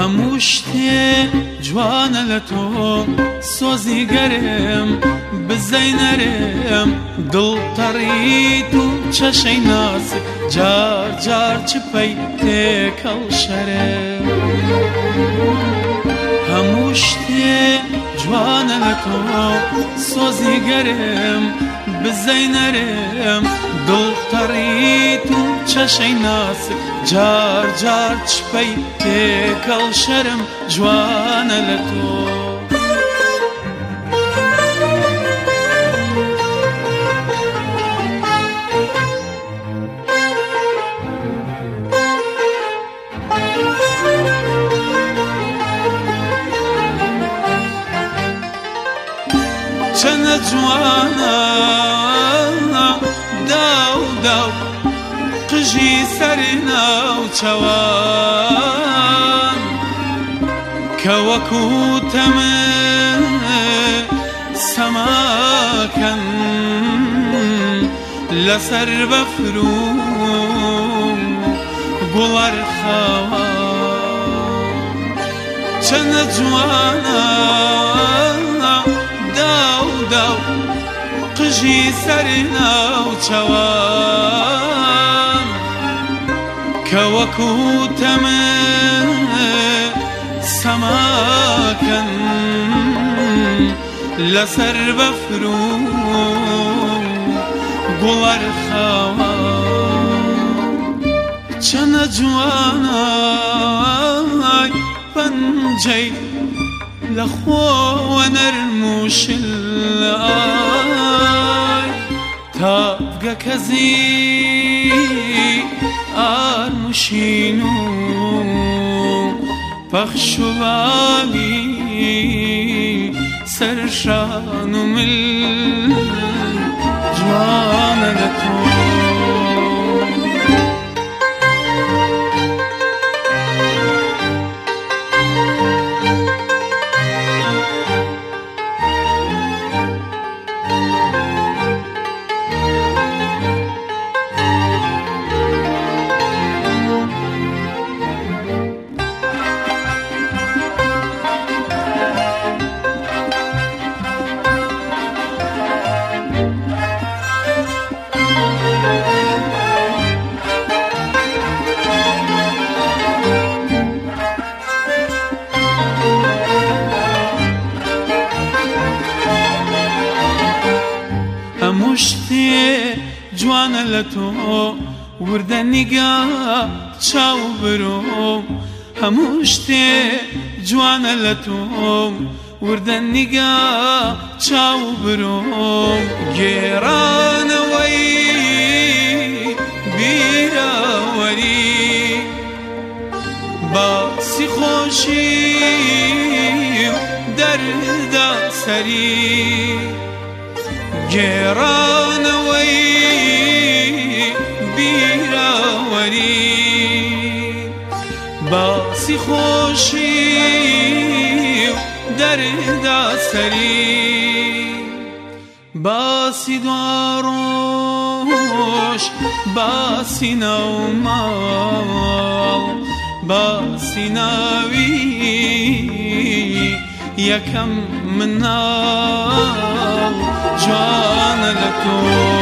جوان جوانە لە تۆ سۆزیگەرم بزەینەرم دڵتەڕیت و چەشەی ناس جار جار چپەی تکل شرم جوان شتێ جوانە لە تۆ سۆزیگەرم بزەینەرم دڵتەڕیت و ای ناسک جار جار چپی تێکەڵ شرم جوان لە چند چەنە داو داو دژی سەری ناوچەوان کە وەکو تەمە سەماکەن لەسەر بەفروم گوڵەر خاوە چەندە جوانە داو داو قژی سەری ناوچەوان تما سماكن لسر بفرو گلر خوا چن جوانا بنجي لخوا ونرموش الآي الآی تابگه شینو پخشو وامی سرشانو ملی بێ جوانە لە تۆ وردە نیگا چاو برۆم هەموو شتێ جوانە لە تۆم وردە نیگا چاو برۆم گێرانەوەی بیراوەری باسی خۆشی و دەردا سەری جێرانەوەی بیراوەری باسی خۆشی و دەردا سەری باسی دوڕۆژ باسی نەوماڵ باسی ناوی یەکەم منناڵ Cristo.